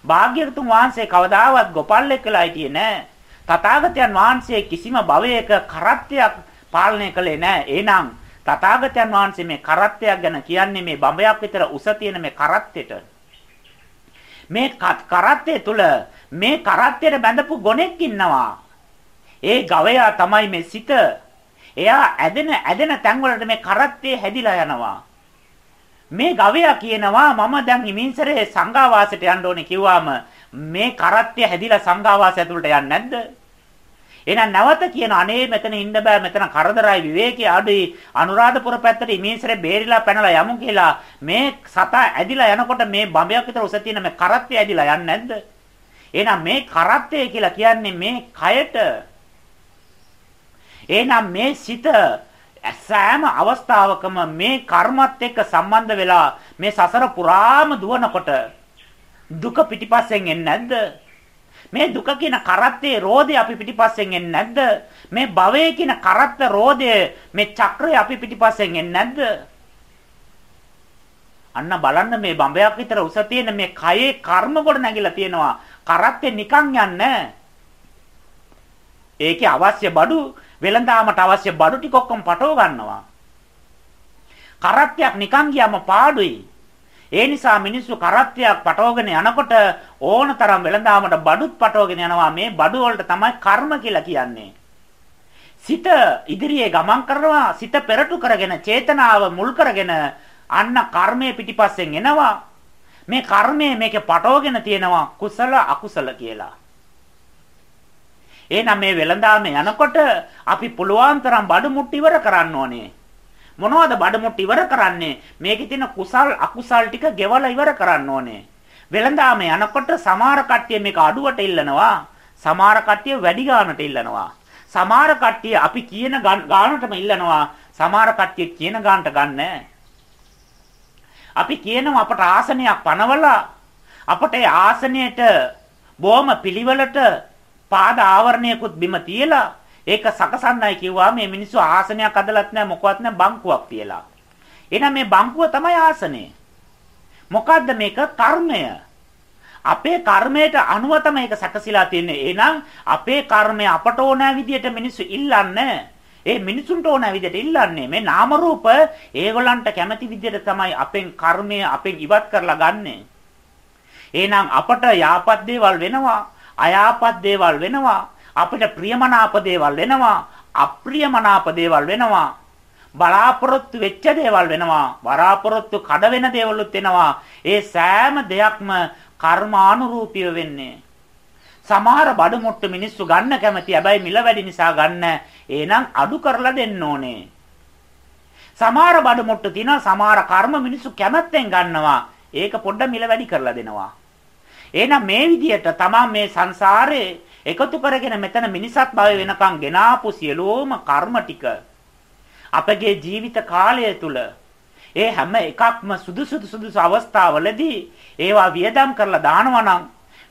භාග්‍යවතුන් වහන්සේ කවදාවත් ගොපල්ලෙක් වෙලා හිටියේ නෑ. තථාගතයන් වහන්සේ කිසිම භවයක කරත්තයක් පාලනය කළේ නෑ. එහෙනම් තථාගතයන් වහන්සේ මේ කරත්තයක් ගැන කියන්නේ මේ බඹයක් විතර උස තියෙන මේ කරත්තෙට. මේ කරත්තේ තුල මේ කරත්තෙට බැඳපු ගොනෙක් ඉන්නවා. ඒ ගවයා තමයි මේ සිත. එයා ඇදෙන ඇදෙන තැන් වලට මේ කරත්තේ හැදිලා යනවා. මේ ගවයා කියනවා මම දැන් හිමින්සරේ සංඝාවාසයට යන්න ඕනේ කිව්වාම මේ කරත්තය හැදිලා සංඝාවාසය ඇතුළට යන්නේ නැද්ද? එහෙනම් නැවත කියන අනේ මෙතන ඉන්න බෑ. මෙතන කරදරයි. විවේකී අඩුයි. අනුරාධපුර පැත්තට ඉමේසරේ බේරිලා පැනලා යමු කියලා. මේ සතා ඇදිලා යනකොට මේ බඹයක් විතර උස තියෙන මේ කරත්තය ඇදිලා යන්නේ නැද්ද? එහෙනම් මේ කරත්තය කියලා කියන්නේ මේ කයට. එහෙනම් මේ සිත සෑම අවස්ථාවකම මේ කර්මත් එක්ක සම්බන්ධ වෙලා මේ සසර පුරාම දුවනකොට දුක පිටිපස්සෙන් එන්නේ නැද්ද? මේ දුක කියන කරත්තේ රෝදේ අපි පිටිපස්සෙන් එන්නේ නැද්ද? මේ භවයේ කියන කරත්ත රෝදේ මේ චක්‍රය අපි පිටිපස්සෙන් එන්නේ නැද්ද? අන්න බලන්න මේ බඹයක් විතර උස තියෙන මේ කයේ කර්ම කොට නැගිලා තියෙනවා. කරත්තේ නිකන් යන්නේ ඒකේ අවශ්‍ය බඩු වෙළඳාමට අවශ්‍ය බඩු ටික ඔක්කොම පටව ගන්නවා. කරත්තයක් නිකන් ගියාම පාඩුයි. ඒ නිසා මිනිස්සු කරත්තයක් පටවගෙන යනකොට ඕනතරම් වෙළඳාමට බඩුත් පටවගෙන යනවා. මේ බඩු වලට තමයි කර්ම කියලා කියන්නේ. සිත ඉදිරියේ ගමන් කරනවා සිත පෙරටු කරගෙන චේතනාව මුල් කරගෙන අන්න කර්මයේ පිටිපස්සෙන් එනවා මේ කර්මය මේකේ පටවගෙන තියෙනවා කුසල අකුසල කියලා එහෙනම් මේ වෙලඳාම යනකොට අපි පුළුවන් තරම් බඩු මුට්ටි ඉවර කරන්න ඕනේ. මොනවද බඩු මුට්ටි ඉවර කරන්නේ? මේකේ තියෙන කුසල් අකුසල් ටික ගෙවලා ඉවර කරන්න ඕනේ. වෙලඳාම යනකොට සමහර කට්ටිය මේක අඩුවට ඉල්ලනවා. සමහර කට්ටිය වැඩි ගානට ඉල්ලනවා. සමහර කට්ටිය අපි කියන ගානටම ඉල්ලනවා. සමහර කට්ටිය කියන ගානට ගන්නෑ. අපි කියනවා අපට ආසනයක් පනවලා අපට ඒ ආසනයට බොහොම පිළිවෙලට පාද ආවරණයකුත් බිම තියලා ඒක සකසන්නයි කිව්වා මේ මිනිස්සු ආසනයක් අදලත් නැහැ මොකවත් නැහැ බංකුවක් තියලා. එහෙනම් මේ බංකුව තමයි ආසනය. මොකද්ද මේක කර්මය. අපේ කර්මයට අනුව තමයි ඒක සැකසීලා තියෙන්නේ. එහෙනම් අපේ කර්මය අපට ඕන විදියට මිනිස්සු ඉල්ලන්නේ ඒ මිනිසුන්ට ඕන විදිහට ඉල්ලන්නේ මේ නාම රූප ඒගොල්ලන්ට කැමති විදිහට තමයි අපෙන් කර්මය අපෙන් ඉවත් කරලා ගන්නෙ. එහෙනම් අපට යාපත් දේවල් වෙනවා, අයාපත් දේවල් වෙනවා, අපිට ප්‍රියමනාප දේවල් වෙනවා, අප්‍රියමනාප දේවල් වෙනවා. බලාපොරොත්තු වෙච්ච දේවල් වෙනවා, බලාපොරොත්තු කඩ වෙන දේවලුත් වෙනවා. ඒ සෑම දෙයක්ම කර්මානුරූපීව වෙන්නේ. සමහර බඩු මුට්ටු මිනිස්සු ගන්න කැමති. හැබැයි මිල වැඩි නිසා ගන්න. එහෙනම් අඩු කරලා දෙන්න ඕනේ. සමහර බඩු මුට්ටු තියෙනවා සමහර කර්ම මිනිස්සු කැමැත්තෙන් ගන්නවා. ඒක පොඩ්ඩ මිල වැඩි කරලා දෙනවා. එහෙනම් මේ විදිහට තමන් මේ සංසාරේ එකතු කරගෙන මෙතන මිනිසත් භවය වෙනකන් ගෙනාපු සියලුම කර්ම ටික අපගේ ජීවිත කාලය තුල ඒ හැම එකක්ම සුදුසු සුදුසු අවස්ථාවලදී ඒවා වියදම් කරලා දානවා නම්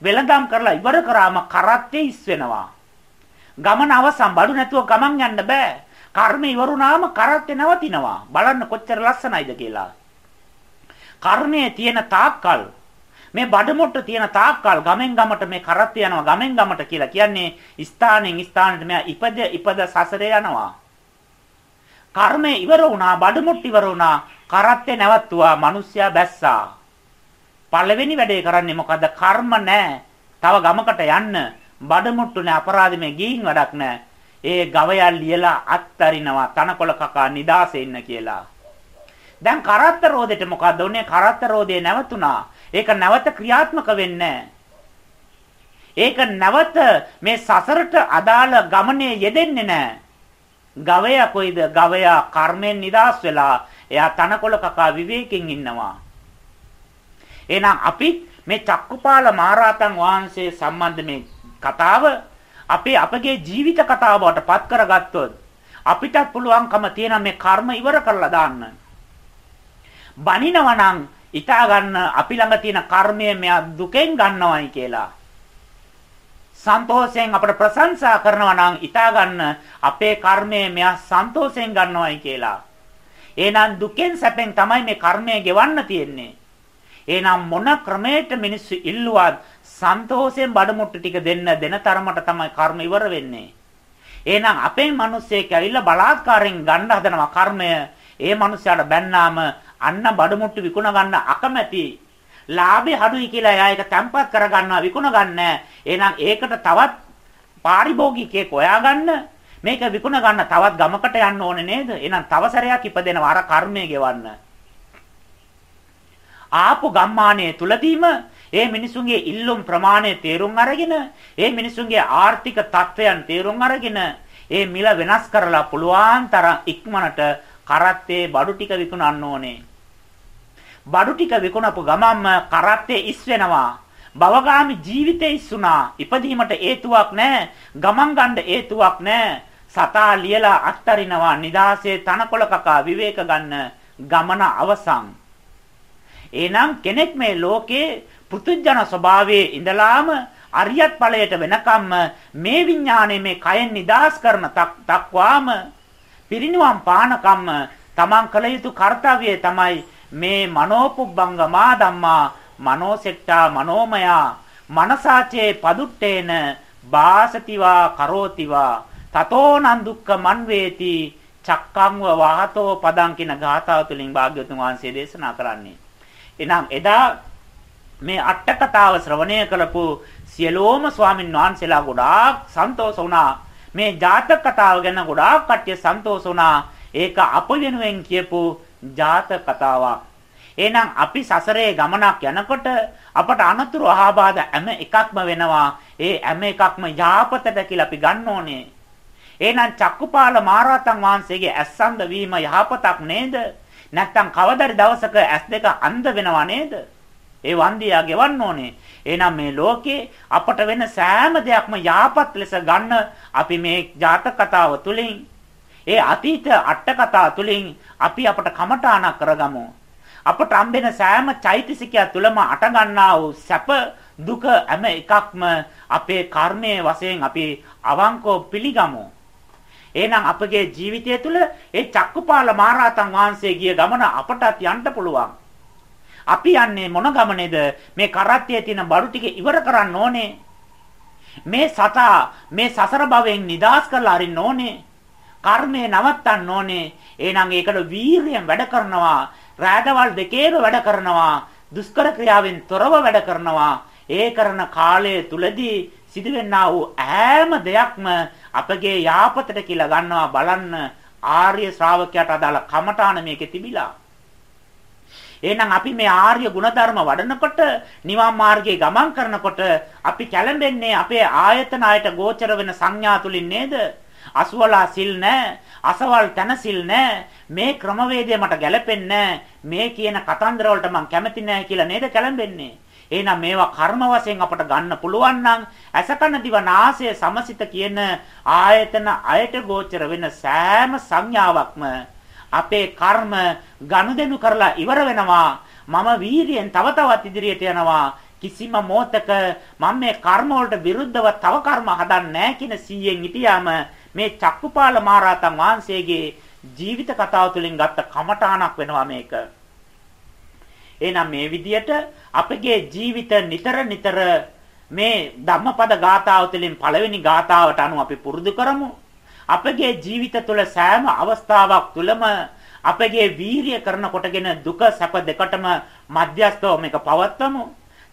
වෙළඳාම් කරලා ඉවර කරාම කරත්තේ ඉස් වෙනවා. ගමන අවසන් බඩු නැතුව ගමන් යන්න බෑ. කර්ම ඉවරුනාම කරත්තේ නවතිනවා. බලන්න කොච්චර ලස්සනයිද කියලා. කර්මයේ තියෙන තාක්කල් මේ බඩමුට්ට තියෙන තාක්කල් ගමෙන් ගමට මේ කරත්ත යනවා ගමෙන් ගමට කියලා කියන්නේ ස්ථානෙන් ස්ථානට මෙයා ඉපද ඉපද සසරේ යනවා. කර්මය ඉවර වුණා බඩමුට්ට ඉවර වුණා කරත්තේ නැවතුවා මිනිස්සයා බැස්සා. පළවෙනි වැඩේ කරන්නේ මොකද්ද? කර්ම නැහැ. තව ගමකට යන්න බඩමුට්ටුනේ අපරාධෙමේ ගිහින් වැඩක් නැහැ. ඒ ගවයා ලියලා අත්තරිනවා තනකොළ කකා නිදාසේ ඉන්න කියලා. දැන් කරත්ත රෝදෙට මොකද්ද උනේ? කරත්ත රෝදේ නැවතුණා. ඒක නැවත ක්‍රියාත්මක වෙන්නේ ඒක නැවත මේ සසරට අදාළ ගමනේ යෙදෙන්නේ නැහැ. ගවයා කොයිද? ගවයා කර්මෙන් නිදාස් වෙලා එයා තනකොළ කකා විවේකයෙන් ඉන්නවා. එහෙනම් අපි මේ චක්කුපාල මහරහතන් වහන්සේ සම්බන්ධ මේ කතාව අපි අපගේ ජීවිත කතාව බවට පත් කරගත්තොත් අපිටත් පුළුවන්කම තියෙන මේ කර්ම ඉවර කරලා දාන්න. බනිනවා නම් ඊටා ගන්න අපි ළඟ තියෙන කර්මය මෙයා දුකෙන් ගන්නවයි කියලා. සන්තෝෂයෙන් අපට ප්‍රශංසා කරනවා නම් ඊටා ගන්න අපේ කර්මය මෙයා සන්තෝෂයෙන් ගන්නවයි කියලා. එහෙනම් දුකෙන් සැපෙන් තමයි මේ කර්මය ගෙවන්න තියෙන්නේ. එහෙනම් මොන ක්‍රමයකට මිනිස්සු ඉල්ලුවත් සන්තෝෂයෙන් බඩමුට්ටු ටික දෙන්න දෙන තරමට තමයි කර්ම ඉවර වෙන්නේ. එහෙනම් අපේ මිනිස්සෙක් ඇවිල්ලා බලාත්කාරයෙන් ගන්න හදනවා කර්මය. ඒ මිනිස්යාට බැන්නාම අන්න බඩමුට්ටු විකුණ ගන්න අකමැති. ලාභේ අඩුයි කියලා එයා ඒක තැම්පත් කරගන්නවා විකුණ ගන්න. එහෙනම් ඒකට තවත් පාරිභෝගිකයෙක් හොයාගන්න මේක විකුණ ගන්න තවත් ගමකට යන්න ඕනේ නේද? එහෙනම් තව සැරයක් ඉපදෙනවා අර කර්මය ගෙවන්න. ආපු ගම්මානයේ තුලදීම ඒ මිනිසුන්ගේ ඉල්ලුම් ප්‍රමාණය තේරුම් අරගෙන ඒ මිනිසුන්ගේ ආර්ථික තත්ත්වයන් තේරුම් අරගෙන ඒ මිල වෙනස් කරලා පුළුවන් තරම් ඉක්මනට කරත්තේ බඩු ටික විකුණන්න ඕනේ. බඩු ටික විකුණපු ගමන්ම කරත්තේ ඉස් වෙනවා. භවගාමි ජීවිතේ ඉස්සුනා. ඉපදීමට හේතුවක් නැහැ. ගමන් ගන්න හේතුවක් නැහැ. සතා ලියලා අත්තරිනවා. නිදාසේ තනකොළ කකා විවේක ගන්න ගමන අවසන්. එහෙනම් කෙනෙක් මේ ලෝකේ පෘතුජන ස්වභාවයේ ඉඳලාම අරියත් ඵලයට වෙනකම්ම මේ විඥානයේ මේ කයෙන් නිදාස් කරන තක්වාම පිරිනිවන් පානකම්ම තමන් කළ යුතු කාර්යය තමයි මේ මනෝපුබ්බංගමා ධම්මා මනෝසෙට්ටා මනෝමයා මනසාචේ පදුට්ටේන බාසතිවා කරෝතිවා තතෝනං දුක්ඛ මන්වේති චක්කංව වාහතෝ පදං කියන ගාථාව තුලින් භාග්‍යවතුන් වහන්සේ දේශනා කරන්නේ එහෙනම් එදා මේ අට කතාව ශ්‍රවණය කළපු සියලෝම ස්වාමින් වහන්සේලා ගොඩාක් සන්තෝෂ වුණා. මේ ජාතක කතාව ගැන ගොඩාක් කට්ටිය සන්තෝෂ වුණා. ඒක අප වෙනුවෙන් කියපු ජාතක කතාවක්. එහෙනම් අපි සසරේ ගමනක් යනකොට අපට අනතුරු අහබාධ හැම එකක්ම වෙනවා. ඒ හැම එකක්ම යාපතට කියලා අපි ගන්න ඕනේ. එහෙනම් චක්කුපාල මහරහතන් වහන්සේගේ ඇස්සන්ද වීම යහපතක් නේද? නැත්තම් කවදාරි දවසක ඇස් දෙක අන්ධ වෙනව නේද? ඒ වන්දියා ගෙවන්න ඕනේ. එහෙනම් මේ ලෝකේ අපට වෙන සෑම දෙයක්ම යාපත් ලෙස ගන්න අපි මේ ජාතක කතාව තුලින් ඒ අතීත අට කතා තුලින් අපි අපට කමඨාණක් කරගමු. අපට හම්බෙන සෑම චෛතසිකය තුලම අට ගන්නා වූ සැප දුක හැම එකක්ම අපේ කර්මයේ වශයෙන් අපි අවංකව පිළිගමු. එහෙනම් අපගේ ජීවිතය තුළ ඒ චක්කුපාල මහරහතන් වහන්සේ ගිය ගමන අපටත් යන්න පුළුවන්. අපි යන්නේ මොන ගමනේද? මේ කරත්තයේ තියෙන බඩු ටික ඉවර කරන්න ඕනේ. මේ සතා මේ සසර භවයෙන් නිදහස් කරලා අරින්න ඕනේ. කර්මය නවත්තන්න ඕනේ. එහෙනම් ඒකට වීරියෙන් වැඩ කරනවා. රාදවල් දෙකේම වැඩ කරනවා. දුෂ්කර ක්‍රියාවෙන් තොරව වැඩ කරනවා. ඒ කරන කාලය තුලදී සිදුවෙනා වූ ඈම දෙයක්ම අපගේ යාපතට කියලා ගන්නවා බලන්න ආර්ය ශ්‍රාවකයාට අදාළ කමඨාන මේකේ තිබිලා. එහෙනම් අපි මේ ආර්ය ගුණධර්ම වඩනකොට නිවන් මාර්ගයේ ගමන් කරනකොට අපි කැළඹෙන්නේ අපේ ආයතන ආයත ගෝචර වෙන සංඥා තුලින් නේද? අසුවලා සිල් නැහැ, අසවල් තන සිල් නැහැ. මේ ක්‍රමවේදය මට ගැලපෙන්නේ මේ කියන කතන්දර වලට මම කැමති නැහැ කියලා නේද කැළඹෙන්නේ? එහෙනම් මේවා කර්ම වශයෙන් අපට ගන්න පුළුවන් නම් අසකන දිව නාසය සමසිත කියන ආයතන අයට ගෝචර වෙන සෑම සංඥාවක්ම අපේ කර්ම ගනුදෙනු කරලා ඉවර වෙනවා මම වීරියෙන් තව තවත් ඉදිරියට යනවා කිසිම මොහතක මම මේ කර්ම වලට විරුද්ධව තව කර්ම හදන්නේ නැහැ කියන සීයෙන් හිටියාම මේ චක්කුපාල මහරහතන් වහන්සේගේ ජීවිත කතාව තුළින් ගත්ත කමඨාණක් වෙනවා මේක එහෙනම් මේ විදියට අපගේ ජීවිත නිතර නිතර මේ ධම්මපද ගාථාව තුළින් පළවෙනි ගාථාවට අනුව අපි පුරුදු කරමු. අපගේ ජීවිත තුළ සෑම අවස්ථාවක් තුළම අපගේ වීරිය කරන කොටගෙන දුක සැප දෙකටම මධ්‍යස්තව මේක පවත්වමු.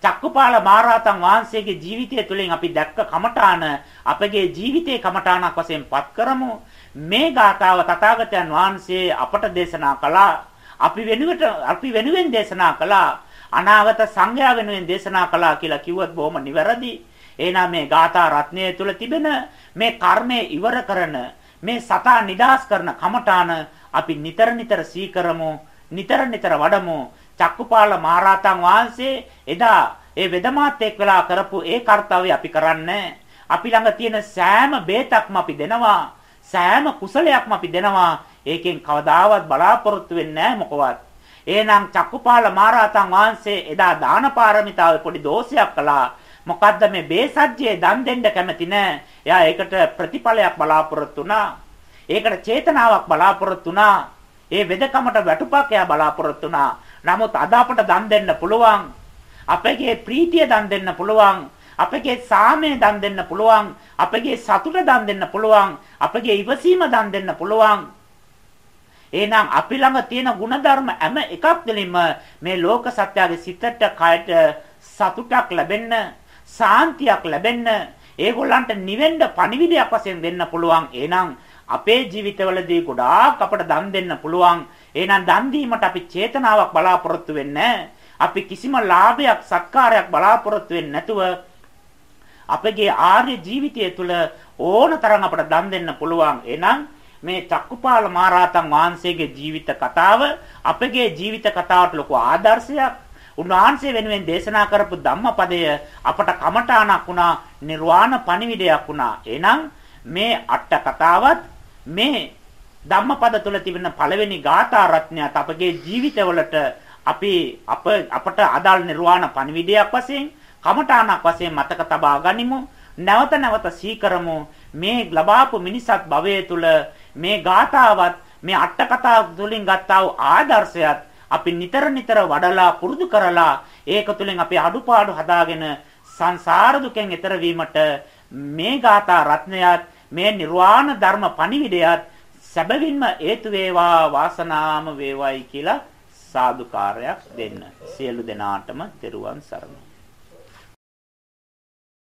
චක්කුපාල මහරහතන් වහන්සේගේ ජීවිතය තුළින් අපි දැක්ක කමඨාන අපගේ ජීවිතයේ කමඨානක් වශයෙන් පත් කරමු. මේ ගාථාව තථාගතයන් වහන්සේ අපට දේශනා කළා. අපි වෙනුවට අපි වෙනුවෙන් දේශනා කළා අනාගත සංඝයා වෙනුවෙන් දේශනා කළා කියලා කිව්වොත් බොහොම නිවැරදි. එහෙනම් මේ ගාථා රත්නය තුල තිබෙන මේ කර්මය ඉවර කරන මේ සතා නිදාස් කරන කමඨාන අපි නිතර නිතර සීකරමු නිතර නිතර වඩමු චක්කුපාල මහරහතන් වහන්සේ එදා ඒ වෙදමාත් එක් වෙලා කරපු ඒ කාර්යය අපි කරන්නේ අපි ළඟ තියෙන සෑම බේතක්ම අපි දෙනවා සෑම කුසලයක්ම අපි දෙනවා ඒකෙන් කවදාවත් බලාපොරොත්තු වෙන්නේ නැහැ මොකවත්. එහෙනම් චක්කුපාල මහරහතන් වහන්සේ එදා දාන පාරමිතාවේ පොඩි දෝෂයක් කළා. මොකද්ද මේ බේසජ්ජේ දන් දෙන්න කැමති නැහැ. එයා ඒකට ප්‍රතිඵලයක් බලාපොරොත්තු වුණා. ඒකට චේතනාවක් බලාපොරොත්තු වුණා. ඒ වෙදකමට වැටුපක් එයා බලාපොරොත්තු වුණා. නමුත් අද අපට දන් දෙන්න පුළුවන්. අපගේ ප්‍රීතිය දන් දෙන්න පුළුවන්. අපගේ සාමය දන් දෙන්න පුළුවන්. අපගේ සතුට දන් දෙන්න පුළුවන්. අපගේ ඉවසීම දන් දෙන්න පුළුවන්. එහෙනම් අපි ළඟ තියෙන ಗುಣධර්ම හැම එකක් දෙලින්ම මේ ලෝක සත්‍යයේ සිතට කයට සතුටක් ලැබෙන්න, සාන්තියක් ලැබෙන්න, ඒගොල්ලන්ට නිවෙන්න පණිවිඩයක් වශයෙන් දෙන්න පුළුවන්. එහෙනම් අපේ ජීවිතවලදී ගොඩාක් අපට දන් දෙන්න පුළුවන්. එහෙනම් දන් දීමට අපි චේතනාවක් බලාපොරොත්තු වෙන්නේ අපි කිසිම ලාභයක් සත්කාරයක් බලාපොරොත්තු වෙන්නේ නැතුව අපගේ ආර්ය ජීවිතය තුළ ඕනතරම් අපට දන් දෙන්න පුළුවන්. එහෙනම් මේ චක්කුපාල මහරහතන් වහන්සේගේ ජීවිත කතාව අපගේ ජීවිත කතාවට ලොකු ආදර්ශයක්. උන්වහන්සේ වෙනුවෙන් දේශනා කරපු ධම්මපදය අපට කමඨාණක් වුණා, නිර්වාණ පණිවිඩයක් වුණා. එහෙනම් මේ අට කතාවත් මේ ධම්මපද තුල තිබෙන පළවෙනි ගාථා රත්නයත් අපගේ ජීවිතවලට අපි අප අපට අදාළ නිර්වාණ පණිවිඩයක් වශයෙන් කමඨාණක් වශයෙන් මතක තබා ගනිමු. නැවත නැවත සීකරමු. මේ ලබාපු මිනිසත් භවයේ තුල මේ ගාථාවත් මේ අට කතා තුලින් ගත්තා වූ ආදර්ශයත් අපි නිතර නිතර වඩලා පුරුදු කරලා ඒක තුලින් අපි අඩුපාඩු හදාගෙන සංසාර දුකෙන් එතර වීමට මේ ගාථා රත්නයත් මේ නිර්වාණ ධර්ම පණිවිඩයත් සැබවින්ම හේතු වේවා වාසනාම වේවයි කියලා සාදුකාරයක් දෙන්න. සියලු දෙනාටම තෙරුවන් සරණයි.